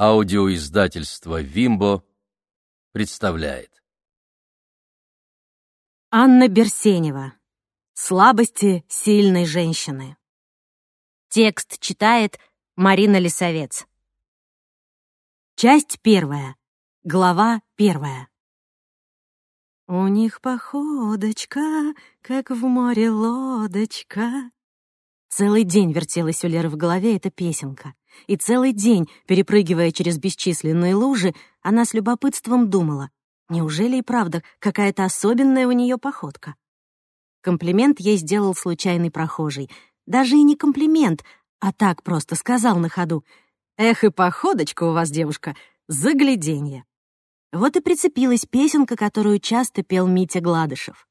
Аудиоиздательство «Вимбо» представляет. Анна Берсенева. Слабости сильной женщины. Текст читает Марина Лисовец. Часть первая. Глава первая. У них походочка, как в море лодочка. Целый день вертелась у Леры в голове эта песенка. И целый день, перепрыгивая через бесчисленные лужи, она с любопытством думала, неужели и правда какая-то особенная у нее походка? Комплимент ей сделал случайный прохожий. Даже и не комплимент, а так просто сказал на ходу. «Эх, и походочка у вас, девушка, загляденье». Вот и прицепилась песенка, которую часто пел Митя Гладышев.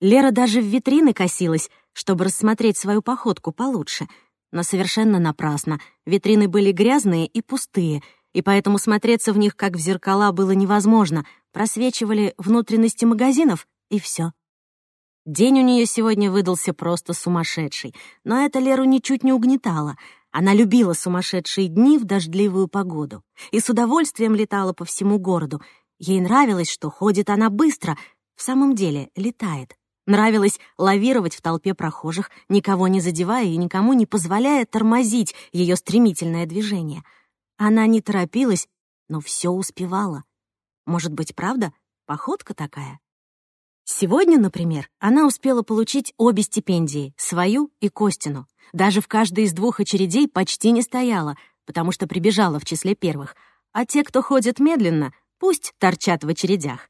Лера даже в витрины косилась, чтобы рассмотреть свою походку получше — но совершенно напрасно. Витрины были грязные и пустые, и поэтому смотреться в них, как в зеркала, было невозможно. Просвечивали внутренности магазинов, и все. День у нее сегодня выдался просто сумасшедший, но это Леру ничуть не угнетало. Она любила сумасшедшие дни в дождливую погоду и с удовольствием летала по всему городу. Ей нравилось, что ходит она быстро, в самом деле летает. Нравилось лавировать в толпе прохожих, никого не задевая и никому не позволяя тормозить ее стремительное движение. Она не торопилась, но все успевала. Может быть, правда, походка такая? Сегодня, например, она успела получить обе стипендии, свою и Костину. Даже в каждой из двух очередей почти не стояла, потому что прибежала в числе первых. А те, кто ходит медленно, пусть торчат в очередях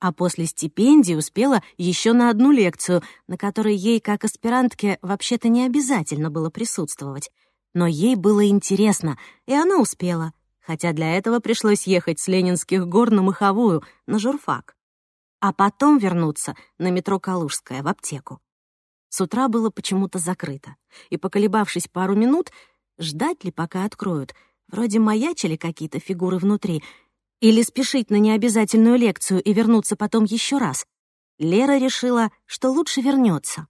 а после стипендии успела еще на одну лекцию, на которой ей, как аспирантке, вообще-то не обязательно было присутствовать. Но ей было интересно, и она успела, хотя для этого пришлось ехать с Ленинских гор на Маховую, на журфак. А потом вернуться на метро Калужская в аптеку. С утра было почему-то закрыто, и, поколебавшись пару минут, ждать ли, пока откроют, вроде маячили какие-то фигуры внутри — или спешить на необязательную лекцию и вернуться потом еще раз? Лера решила, что лучше вернется.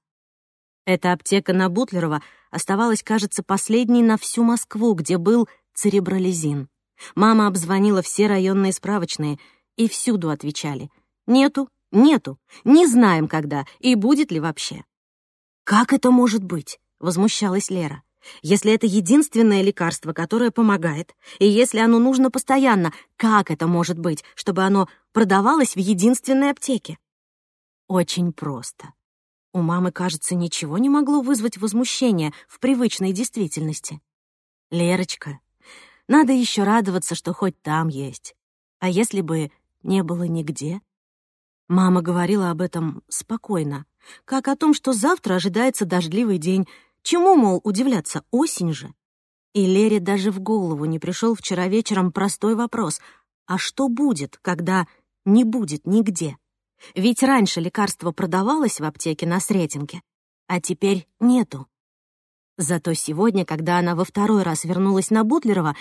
Эта аптека на Бутлерова оставалась, кажется, последней на всю Москву, где был церебролизин. Мама обзвонила все районные справочные, и всюду отвечали. «Нету, нету, не знаем, когда и будет ли вообще». «Как это может быть?» — возмущалась Лера. Если это единственное лекарство, которое помогает, и если оно нужно постоянно, как это может быть, чтобы оно продавалось в единственной аптеке? Очень просто. У мамы, кажется, ничего не могло вызвать возмущение в привычной действительности. Лерочка, надо еще радоваться, что хоть там есть. А если бы не было нигде? Мама говорила об этом спокойно, как о том, что завтра ожидается дождливый день, Чему, мол, удивляться, осень же? И Лере даже в голову не пришел вчера вечером простой вопрос. А что будет, когда не будет нигде? Ведь раньше лекарство продавалось в аптеке на Сретенке, а теперь нету. Зато сегодня, когда она во второй раз вернулась на Бутлерова,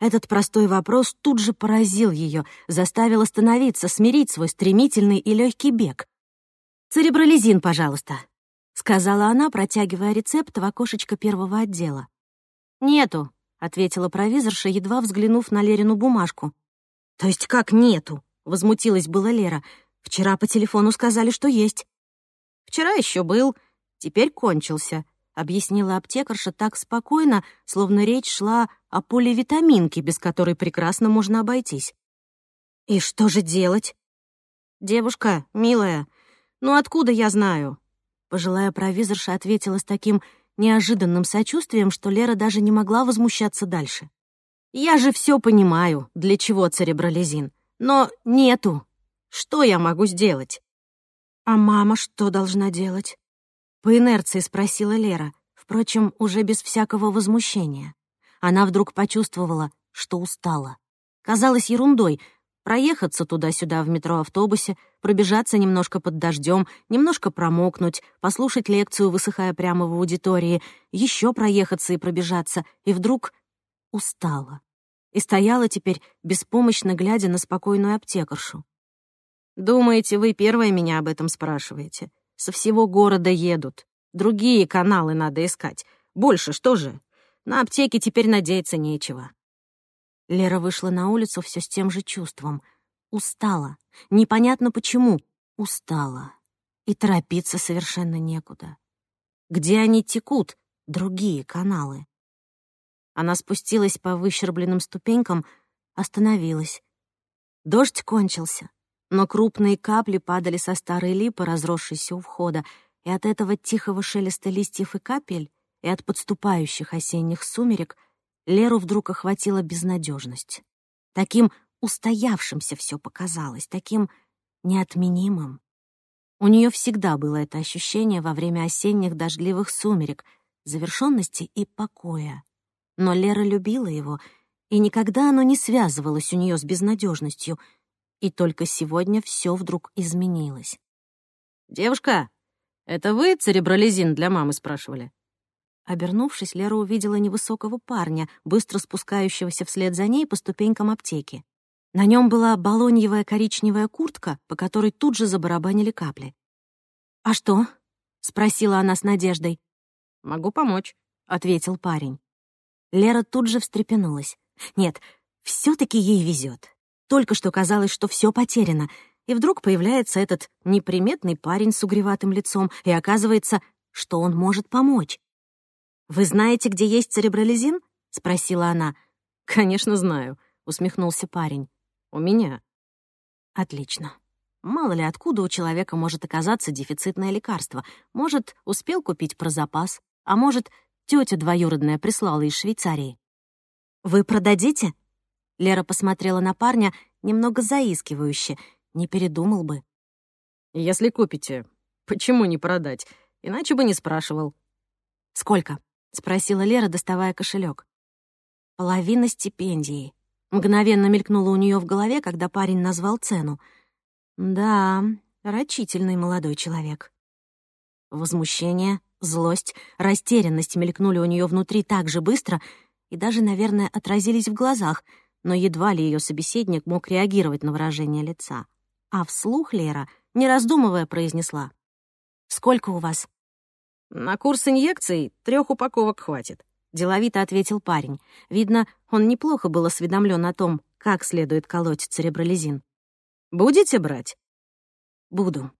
этот простой вопрос тут же поразил ее, заставил остановиться, смирить свой стремительный и легкий бег. «Церебролизин, пожалуйста», — сказала она, протягивая рецепт в окошечко первого отдела. «Нету», — ответила провизорша, едва взглянув на Лерину бумажку. «То есть как нету?» — возмутилась была Лера. «Вчера по телефону сказали, что есть». «Вчера еще был, теперь кончился», — объяснила аптекарша так спокойно, словно речь шла о поливитаминке, без которой прекрасно можно обойтись. «И что же делать?» «Девушка, милая, ну откуда я знаю? Пожилая провизорша ответила с таким неожиданным сочувствием, что Лера даже не могла возмущаться дальше. «Я же все понимаю, для чего церебролизин. Но нету. Что я могу сделать?» «А мама что должна делать?» По инерции спросила Лера, впрочем, уже без всякого возмущения. Она вдруг почувствовала, что устала. Казалось ерундой, проехаться туда-сюда в метро-автобусе, пробежаться немножко под дождем, немножко промокнуть, послушать лекцию, высыхая прямо в аудитории, еще проехаться и пробежаться, и вдруг устала. И стояла теперь, беспомощно глядя на спокойную аптекаршу. «Думаете, вы первая меня об этом спрашиваете? Со всего города едут. Другие каналы надо искать. Больше что же? На аптеке теперь надеяться нечего». Лера вышла на улицу все с тем же чувством. Устала. Непонятно почему. Устала. И торопиться совершенно некуда. Где они текут? Другие каналы. Она спустилась по выщербленным ступенькам, остановилась. Дождь кончился, но крупные капли падали со старой липы, разросшейся у входа, и от этого тихого шелеста листьев и капель, и от подступающих осенних сумерек Леру вдруг охватила безнадежность. Таким устоявшимся все показалось, таким неотменимым. У нее всегда было это ощущение во время осенних дождливых сумерек, завершенности и покоя. Но Лера любила его, и никогда оно не связывалось у нее с безнадежностью. И только сегодня все вдруг изменилось. «Девушка, это вы церебролизин для мамы спрашивали?» Обернувшись, Лера увидела невысокого парня, быстро спускающегося вслед за ней по ступенькам аптеки. На нем была балоньевая коричневая куртка, по которой тут же забарабанили капли. «А что?» — спросила она с надеждой. «Могу помочь», — ответил парень. Лера тут же встрепенулась. Нет, все таки ей везет. Только что казалось, что все потеряно, и вдруг появляется этот неприметный парень с угреватым лицом, и оказывается, что он может помочь. «Вы знаете, где есть церебролизин?» — спросила она. «Конечно знаю», — усмехнулся парень. «У меня». «Отлично. Мало ли откуда у человека может оказаться дефицитное лекарство. Может, успел купить про запас, а может, Тетя двоюродная прислала из Швейцарии. «Вы продадите?» Лера посмотрела на парня немного заискивающе. Не передумал бы. «Если купите, почему не продать? Иначе бы не спрашивал». «Сколько?» — спросила Лера, доставая кошелек. «Половина стипендии». Мгновенно мелькнуло у нее в голове, когда парень назвал цену. «Да, рачительный молодой человек». Возмущение, злость, растерянность мелькнули у нее внутри так же быстро и даже, наверное, отразились в глазах, но едва ли ее собеседник мог реагировать на выражение лица. А вслух Лера, не раздумывая, произнесла. «Сколько у вас?» «На курс инъекций трех упаковок хватит», — деловито ответил парень. Видно, он неплохо был осведомлен о том, как следует колоть церебролизин. «Будете брать?» «Буду»,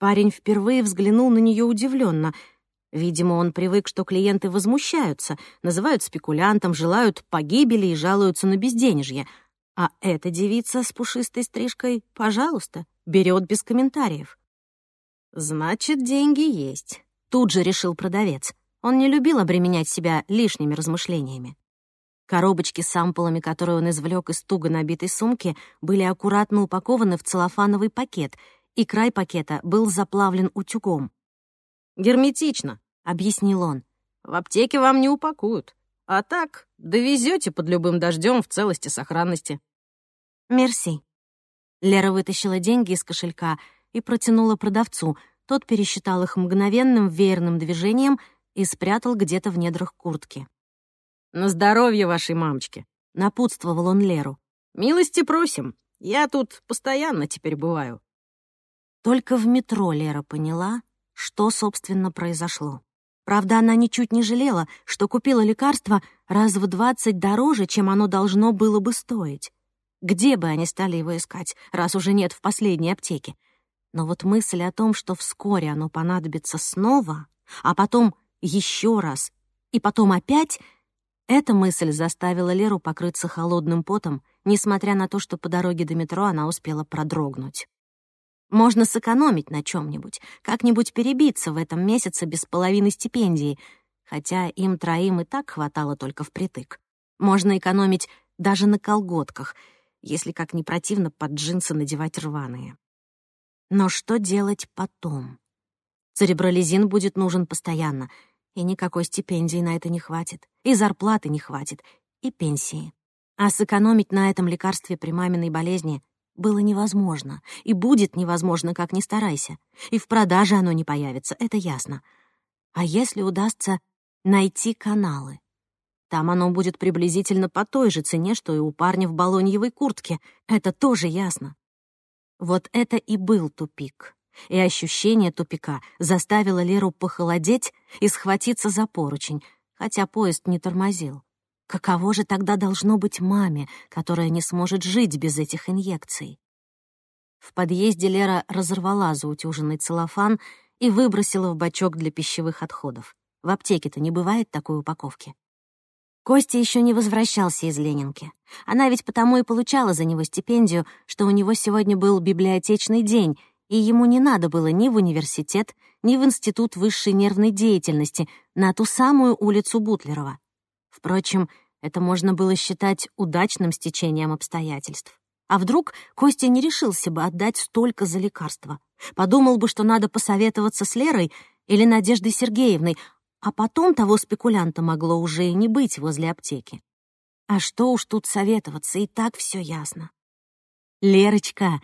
Парень впервые взглянул на нее удивленно. Видимо, он привык, что клиенты возмущаются, называют спекулянтом, желают погибели и жалуются на безденежье. А эта девица с пушистой стрижкой, пожалуйста, берет без комментариев. «Значит, деньги есть», — тут же решил продавец. Он не любил обременять себя лишними размышлениями. Коробочки с ампулами, которые он извлек из туго набитой сумки, были аккуратно упакованы в целлофановый пакет — и край пакета был заплавлен утюгом. «Герметично», — объяснил он. «В аптеке вам не упакуют. А так довезете под любым дождем в целости сохранности». «Мерси». Лера вытащила деньги из кошелька и протянула продавцу. Тот пересчитал их мгновенным веерным движением и спрятал где-то в недрах куртки. «На здоровье вашей мамочки», — напутствовал он Леру. «Милости просим. Я тут постоянно теперь бываю». Только в метро Лера поняла, что, собственно, произошло. Правда, она ничуть не жалела, что купила лекарство раз в двадцать дороже, чем оно должно было бы стоить. Где бы они стали его искать, раз уже нет в последней аптеке? Но вот мысль о том, что вскоре оно понадобится снова, а потом еще раз, и потом опять, эта мысль заставила Леру покрыться холодным потом, несмотря на то, что по дороге до метро она успела продрогнуть. Можно сэкономить на чем-нибудь, как-нибудь перебиться в этом месяце без половины стипендии, хотя им троим и так хватало только впритык. Можно экономить даже на колготках, если как не противно под джинсы надевать рваные. Но что делать потом? Церебролизин будет нужен постоянно, и никакой стипендии на это не хватит, и зарплаты не хватит, и пенсии. А сэкономить на этом лекарстве при маминой болезни было невозможно, и будет невозможно, как ни старайся. И в продаже оно не появится, это ясно. А если удастся найти каналы? Там оно будет приблизительно по той же цене, что и у парня в балоньевой куртке. Это тоже ясно. Вот это и был тупик. И ощущение тупика заставило Леру похолодеть и схватиться за поручень, хотя поезд не тормозил. Каково же тогда должно быть маме, которая не сможет жить без этих инъекций? В подъезде Лера разорвала заутюженный целлофан и выбросила в бачок для пищевых отходов. В аптеке-то не бывает такой упаковки. Костя еще не возвращался из Ленинки. Она ведь потому и получала за него стипендию, что у него сегодня был библиотечный день, и ему не надо было ни в университет, ни в Институт высшей нервной деятельности на ту самую улицу Бутлерова. Впрочем, это можно было считать удачным стечением обстоятельств. А вдруг Костя не решился бы отдать столько за лекарства? Подумал бы, что надо посоветоваться с Лерой или Надеждой Сергеевной, а потом того спекулянта могло уже и не быть возле аптеки. А что уж тут советоваться, и так все ясно. «Лерочка,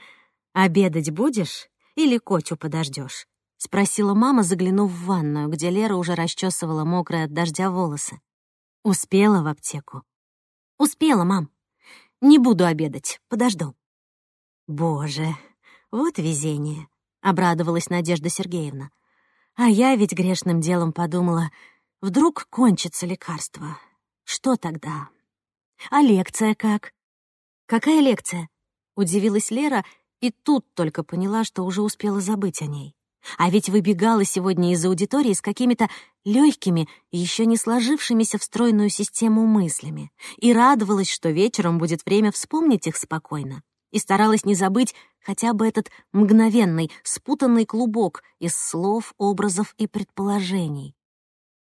обедать будешь или Котю подождешь? спросила мама, заглянув в ванную, где Лера уже расчесывала мокрые от дождя волосы. «Успела в аптеку?» «Успела, мам. Не буду обедать, подожду». «Боже, вот везение», — обрадовалась Надежда Сергеевна. «А я ведь грешным делом подумала, вдруг кончится лекарство. Что тогда? А лекция как?» «Какая лекция?» — удивилась Лера и тут только поняла, что уже успела забыть о ней. А ведь выбегала сегодня из аудитории с какими-то легкими, еще не сложившимися в стройную систему мыслями, и радовалась, что вечером будет время вспомнить их спокойно, и старалась не забыть хотя бы этот мгновенный, спутанный клубок из слов, образов и предположений.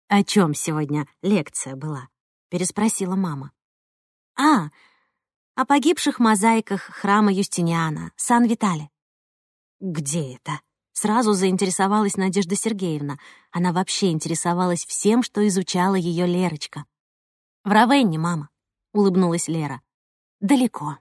«О чем сегодня лекция была?» — переспросила мама. «А, о погибших мозаиках храма Юстиниана, Сан-Витале». «Где это?» Сразу заинтересовалась Надежда Сергеевна. Она вообще интересовалась всем, что изучала ее Лерочка. «В Равенне, мама», — улыбнулась Лера. «Далеко».